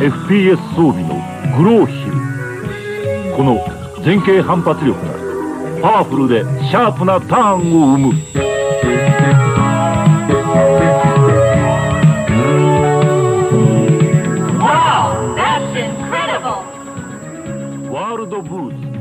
FPS 装備のグローヒル。この前傾反発力がパワフルでシャープなターンを生む。ワールドブーツ。